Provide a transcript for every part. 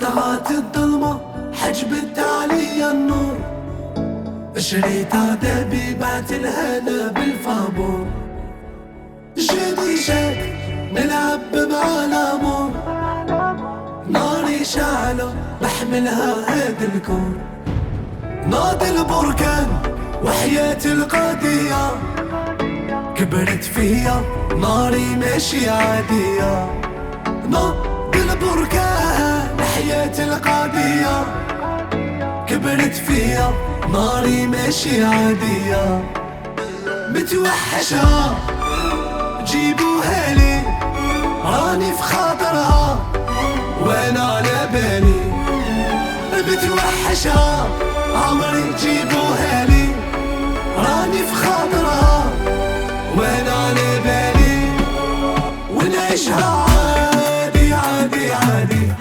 طغت الظلمة حجبت علي النور. شريت دبيبات الهنا بالفابور. جدي شاك نلعب مع الأمور ناري شعلة بحملها هاد الكون ناضي البركان وحياة القضية كبرت فيا ناري ماشي عادية. ناضي البركان. حياة القضية كبرت فيا ناري ماشي عادية. متوحشة جيبوها لي. راني في خاطرها وأنا على بالي. متوحشة عمري جيبوها لي. راني في خاطرها وأنا على بالي. ونعيشها عادي عادي عادي.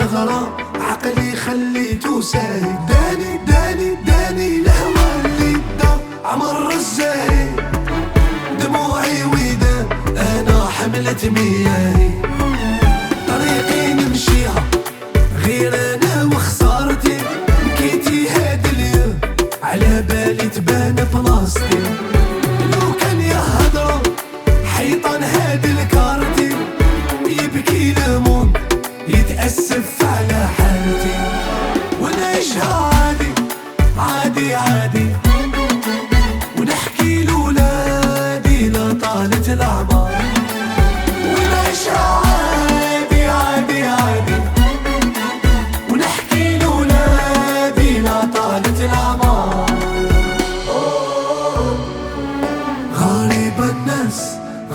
الغرام عقلي خليته ساهي داني داني داني الهوى اللي دا عمر الزاهي دموعي ودان أنا حملة مياهي.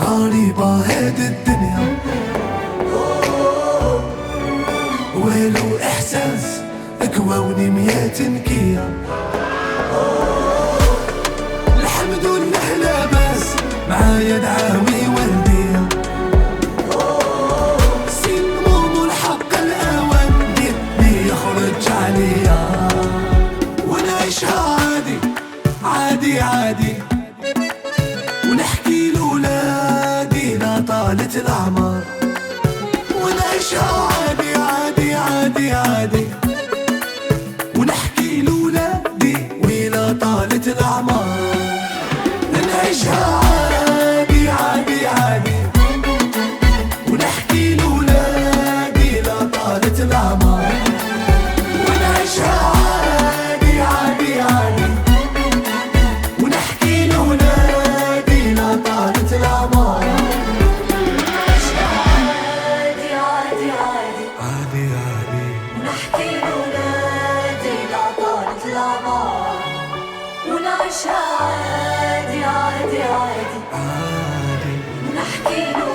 غريبة هاد الدنيا. ولو إحساس كواوني ميات نكية. عادي عادي عادي. عادي ونحكي